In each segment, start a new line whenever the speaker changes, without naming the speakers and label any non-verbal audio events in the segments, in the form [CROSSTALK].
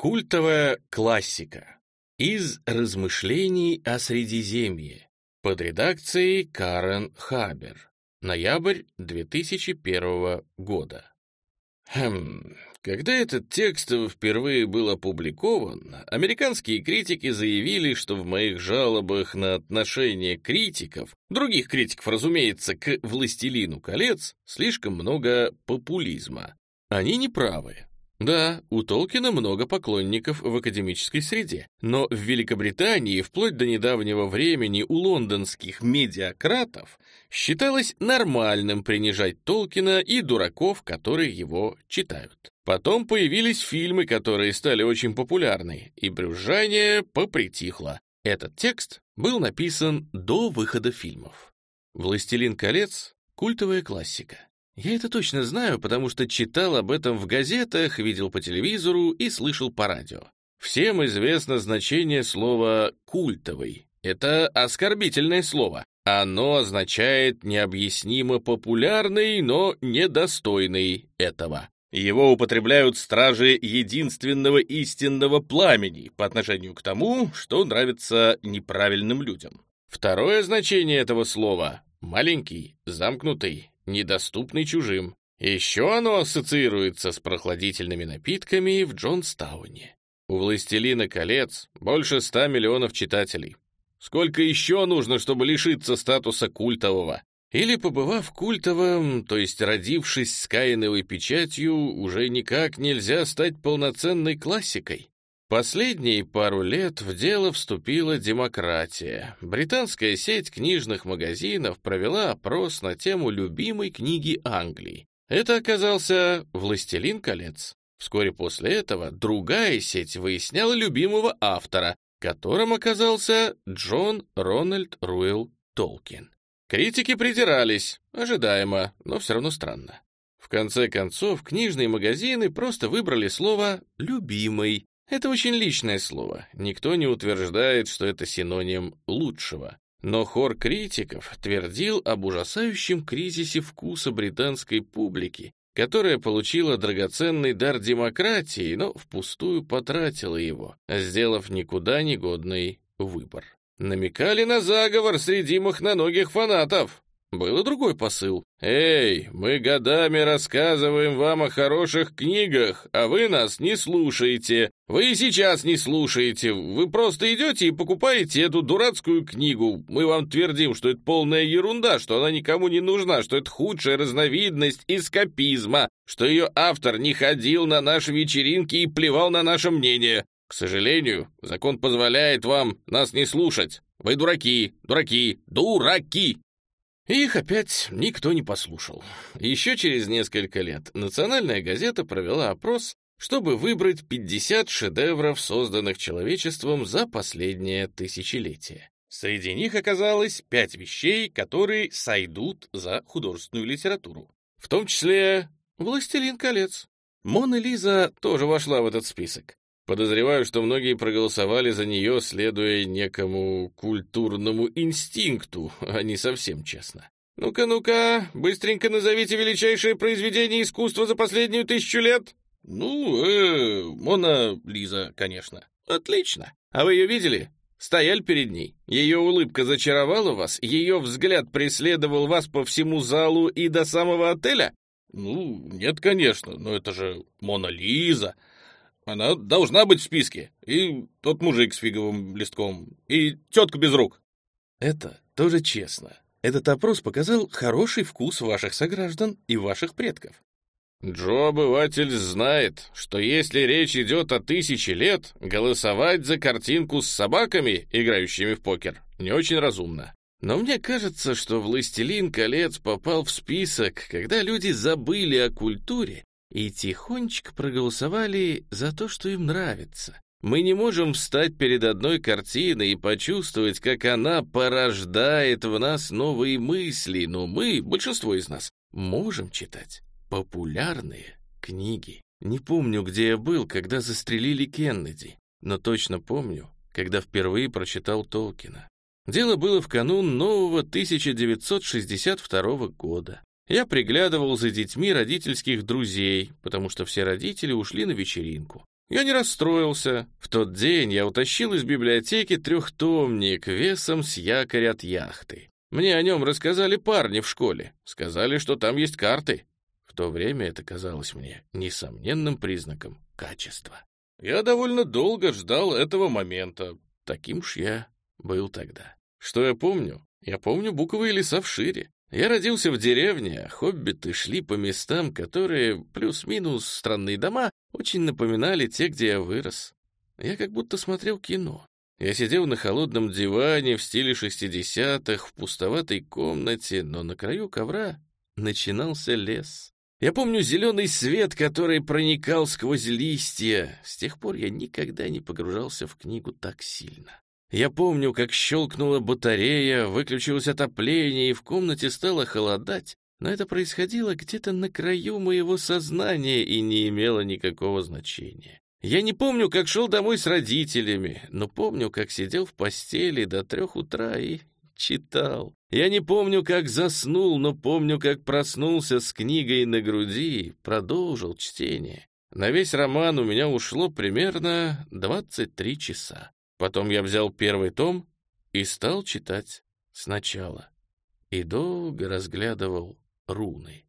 Культовая классика. Из размышлений о Средиземье. Под редакцией Карен Хабер. Ноябрь 2001 года. Хм, когда этот текст впервые был опубликован, американские критики заявили, что в моих жалобах на отношение критиков, других критиков, разумеется, к «Властелину колец», слишком много популизма. Они не правы. Да, у Толкина много поклонников в академической среде, но в Великобритании вплоть до недавнего времени у лондонских медиакратов считалось нормальным принижать Толкина и дураков, которые его читают. Потом появились фильмы, которые стали очень популярны, и брюзжание попритихло. Этот текст был написан до выхода фильмов. «Властелин колец» — культовая классика. Я это точно знаю, потому что читал об этом в газетах, видел по телевизору и слышал по радио. Всем известно значение слова «культовый». Это оскорбительное слово. Оно означает необъяснимо популярный, но недостойный этого. Его употребляют стражи единственного истинного пламени по отношению к тому, что нравится неправильным людям. Второе значение этого слова — маленький, замкнутый, недоступный чужим. Еще оно ассоциируется с прохладительными напитками в Джонстауне. У «Властелина колец» больше ста миллионов читателей. Сколько еще нужно, чтобы лишиться статуса культового? Или, побывав культовым, то есть родившись с каиновой печатью, уже никак нельзя стать полноценной классикой? Последние пару лет в дело вступила демократия. Британская сеть книжных магазинов провела опрос на тему любимой книги Англии. Это оказался «Властелин колец». Вскоре после этого другая сеть выясняла любимого автора, которым оказался Джон Рональд Руэлл Толкин. Критики придирались, ожидаемо, но все равно странно. В конце концов, книжные магазины просто выбрали слово «любимый», это очень личное слово. Никто не утверждает, что это синоним лучшего. Но хор критиков твердил об ужасающем кризисе вкуса британской публики, которая получила драгоценный дар демократии, но впустую потратила его, сделав никуда негодный выбор. Намекали на заговор среди махноногих фанатов. Был и другой посыл. «Эй, мы годами рассказываем вам о хороших книгах, а вы нас не слушаете. Вы и сейчас не слушаете. Вы просто идете и покупаете эту дурацкую книгу. Мы вам твердим, что это полная ерунда, что она никому не нужна, что это худшая разновидность эскапизма, что ее автор не ходил на наши вечеринки и плевал на наше мнение. К сожалению, закон позволяет вам нас не слушать. Вы дураки, дураки, дураки!» Их опять никто не послушал. Еще через несколько лет национальная газета провела опрос, чтобы выбрать 50 шедевров, созданных человечеством за последнее тысячелетие. Среди них оказалось пять вещей, которые сойдут за художественную литературу. В том числе «Властелин колец». Мона Лиза тоже вошла в этот список. Подозреваю, что многие проголосовали за нее, следуя некому культурному инстинкту, а не совсем честно. Ну-ка, ну-ка, быстренько назовите величайшее произведение искусства за последнюю тысячу лет. Ну, э, Мона Лиза, конечно. Отлично. А вы ее видели? Стояли перед ней. Ее улыбка зачаровала вас, ее взгляд преследовал вас по всему залу и до самого отеля? Ну, нет, конечно, но это же Мона Лиза. Она должна быть в списке. И тот мужик с фиговым листком, и тетка без рук. Это тоже честно. Этот опрос показал хороший вкус ваших сограждан и ваших предков. Джо-обыватель знает, что если речь идет о тысяче лет, голосовать за картинку с собаками, играющими в покер, не очень разумно. Но мне кажется, что «Властелин колец» попал в список, когда люди забыли о культуре и тихонечко проголосовали за то, что им нравится. Мы не можем встать перед одной картиной и почувствовать, как она порождает в нас новые мысли, но мы, большинство из нас, можем читать популярные книги. Не помню, где я был, когда застрелили Кеннеди, но точно помню, когда впервые прочитал Толкина. Дело было в канун нового 1962 года. Я приглядывал за детьми родительских друзей, потому что все родители ушли на вечеринку. Я не расстроился. В тот день я утащил из библиотеки трехтомник весом с якорь от яхты. Мне о нем рассказали парни в школе. Сказали, что там есть карты. В то время это казалось мне несомненным признаком качества. Я довольно долго ждал этого момента. Таким уж я был тогда. Что я помню? Я помню буковые леса в шире. Я родился в деревне, а хоббиты шли по местам, которые, плюс-минус странные дома, очень напоминали те, где я вырос. Я как будто смотрел кино. Я сидел на холодном диване в стиле шестидесятых, в пустоватой комнате, но на краю ковра начинался лес. Я помню зеленый свет, который проникал сквозь листья. С тех пор я никогда не погружался в книгу так сильно. Я помню, как щелкнула батарея, выключилось отопление, и в комнате стало холодать, но это происходило где-то на краю моего сознания и не имело никакого значения. Я не помню, как шел домой с родителями, но помню, как сидел в постели до трех утра и читал. Я не помню, как заснул, но помню, как проснулся с книгой на груди и продолжил чтение. На весь роман у меня ушло примерно 23 часа. Потом я взял первый том и стал читать сначала. И долго разглядывал руны.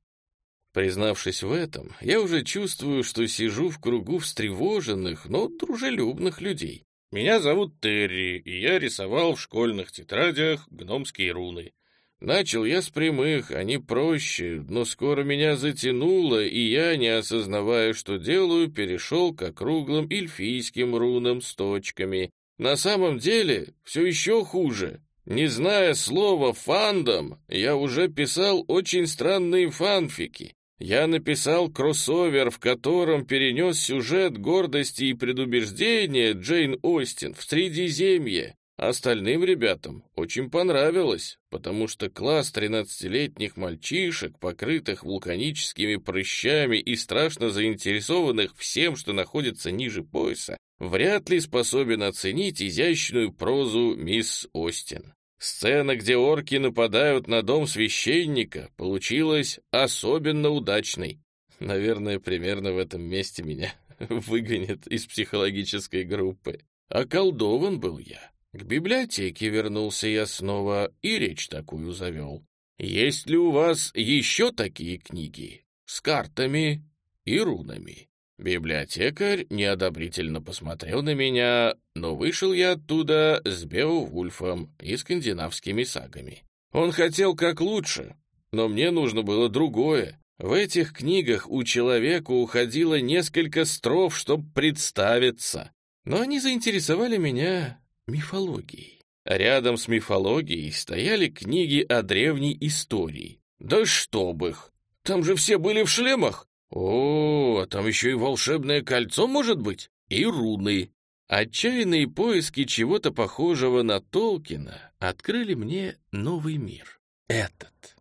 Признавшись в этом, я уже чувствую, что сижу в кругу встревоженных, но дружелюбных людей. Меня зовут Терри, и я рисовал в школьных тетрадях гномские руны. Начал я с прямых, они проще, но скоро меня затянуло, и я, не осознавая, что делаю, перешел к округлым эльфийским рунам с точками, на самом деле все еще хуже. Не зная слова «фандом», я уже писал очень странные фанфики. Я написал кроссовер, в котором перенес сюжет гордости и предубеждения Джейн Остин в Средиземье. Остальным ребятам очень понравилось, потому что класс 13-летних мальчишек, покрытых вулканическими прыщами и страшно заинтересованных всем, что находится ниже пояса, вряд ли способен оценить изящную прозу мисс Остин. Сцена, где орки нападают на дом священника, получилась особенно удачной. Наверное, примерно в этом месте меня [LAUGHS] выгонят из психологической группы. Околдован был я. К библиотеке вернулся я снова и речь такую завел. Есть ли у вас еще такие книги с картами и рунами? Библиотекарь неодобрительно посмотрел на меня, но вышел я оттуда с Беовульфом и скандинавскими сагами. Он хотел как лучше, но мне нужно было другое. В этих книгах у человека уходило несколько строф, чтобы представиться. Но они заинтересовали меня мифологией. Рядом с мифологией стояли книги о древней истории. Да чтоб их! Там же все были в шлемах! О, а там еще и волшебное кольцо может быть, и руны. Отчаянные поиски чего-то похожего на Толкина открыли мне новый мир. Этот.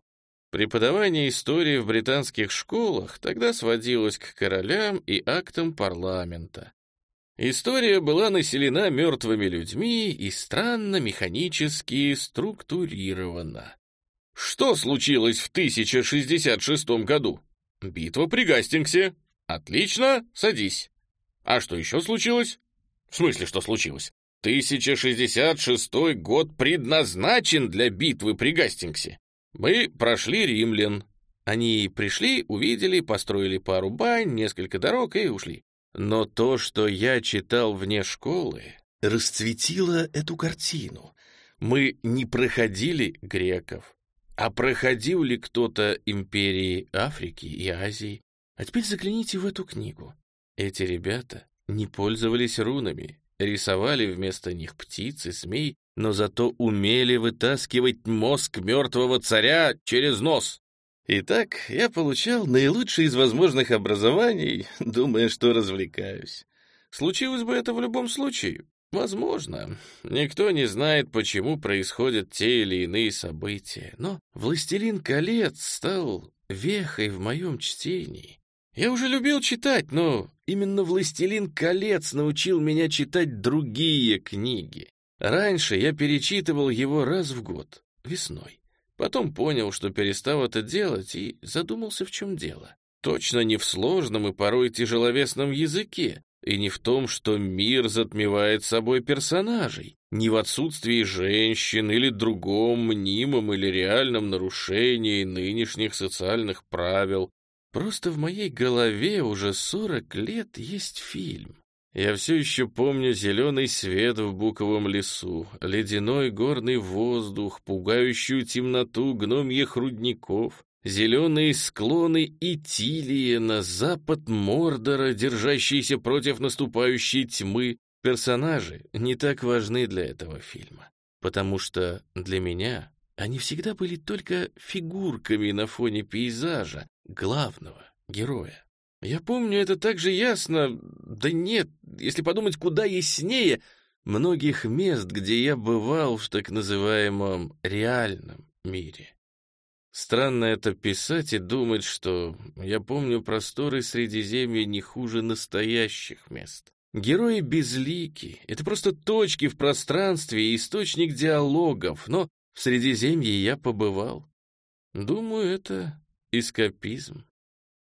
Преподавание истории в британских школах тогда сводилось к королям и актам парламента. История была населена мертвыми людьми и странно механически структурирована. Что случилось в 1066 году? Битва при Гастингсе. Отлично, садись. А что еще случилось? В смысле, что случилось? 1066 год предназначен для битвы при Гастингсе. Мы прошли римлян. Они пришли, увидели, построили пару бань, несколько дорог и ушли. Но то, что я читал вне школы, расцветило эту картину. Мы не проходили греков, а проходил ли кто-то империи Африки и Азии? А теперь загляните в эту книгу. Эти ребята не пользовались рунами, рисовали вместо них птиц и змей, но зато умели вытаскивать мозг мертвого царя через нос. Итак, я получал наилучшее из возможных образований, думая, что развлекаюсь. Случилось бы это в любом случае. Возможно. Никто не знает, почему происходят те или иные события, но «Властелин колец» стал вехой в моем чтении. Я уже любил читать, но именно «Властелин колец» научил меня читать другие книги. Раньше я перечитывал его раз в год, весной. Потом понял, что перестал это делать, и задумался, в чем дело. Точно не в сложном и порой тяжеловесном языке. И не в том, что мир затмевает собой персонажей, не в отсутствии женщин или другом мнимом или реальном нарушении нынешних социальных правил. Просто в моей голове уже 40 лет есть фильм. Я все еще помню зеленый свет в буковом лесу, ледяной горный воздух, пугающую темноту гномьих рудников, зеленые склоны Итилии на запад Мордора, держащиеся против наступающей тьмы. Персонажи не так важны для этого фильма, потому что для меня они всегда были только фигурками на фоне пейзажа, главного героя. Я помню это так же ясно, да нет, если подумать куда яснее, многих мест, где я бывал в так называемом реальном мире. Странно это писать и думать, что я помню просторы Средиземья не хуже настоящих мест. Герои безлики, это просто точки в пространстве и источник диалогов, но в Средиземье я побывал. Думаю, это эскапизм.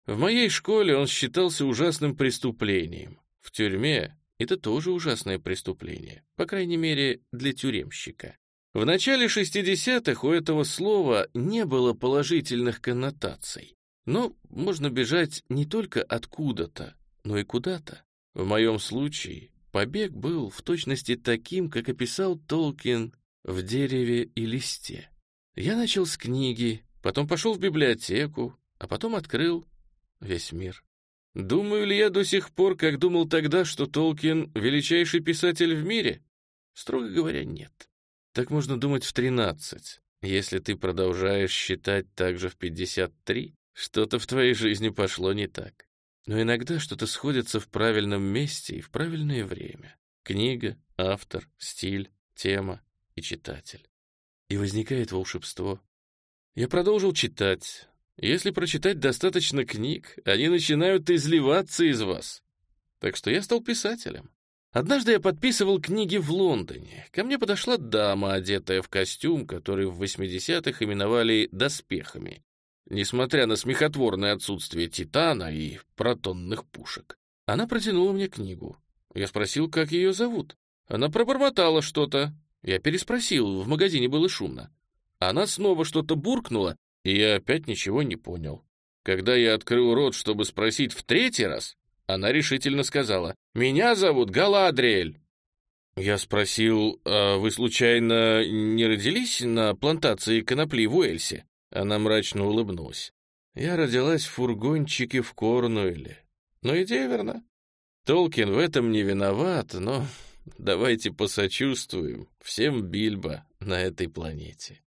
В моей школе он считался ужасным преступлением. В тюрьме это тоже ужасное преступление, по крайней мере, для тюремщика. В начале 60-х у этого слова не было положительных коннотаций. Но можно бежать не только откуда-то, но и куда-то. В моем случае побег был в точности таким, как описал Толкин в «Дереве и листе». Я начал с книги, потом пошел в библиотеку, а потом открыл весь мир. Думаю ли я до сих пор, как думал тогда, что Толкин — величайший писатель в мире? Строго говоря, нет. Так можно думать в 13. Если ты продолжаешь считать так же в 53, что-то в твоей жизни пошло не так. Но иногда что-то сходится в правильном месте и в правильное время. Книга, автор, стиль, тема и читатель. И возникает волшебство. Я продолжил читать. Если прочитать достаточно книг, они начинают изливаться из вас. Так что я стал писателем. Однажды я подписывал книги в Лондоне. Ко мне подошла дама, одетая в костюм, который в 80-х именовали «доспехами», несмотря на смехотворное отсутствие титана и протонных пушек. Она протянула мне книгу. Я спросил, как ее зовут. Она пробормотала что-то. Я переспросил, в магазине было шумно. Она снова что-то буркнула, и я опять ничего не понял. Когда я открыл рот, чтобы спросить в третий раз, она решительно сказала, «Меня зовут Галадриэль». Я спросил, «А вы, случайно, не родились на плантации конопли в Уэльсе?» Она мрачно улыбнулась. «Я родилась в фургончике в Корнуэле. Но идея верна. Толкин в этом не виноват, но давайте посочувствуем всем Бильбо на этой планете».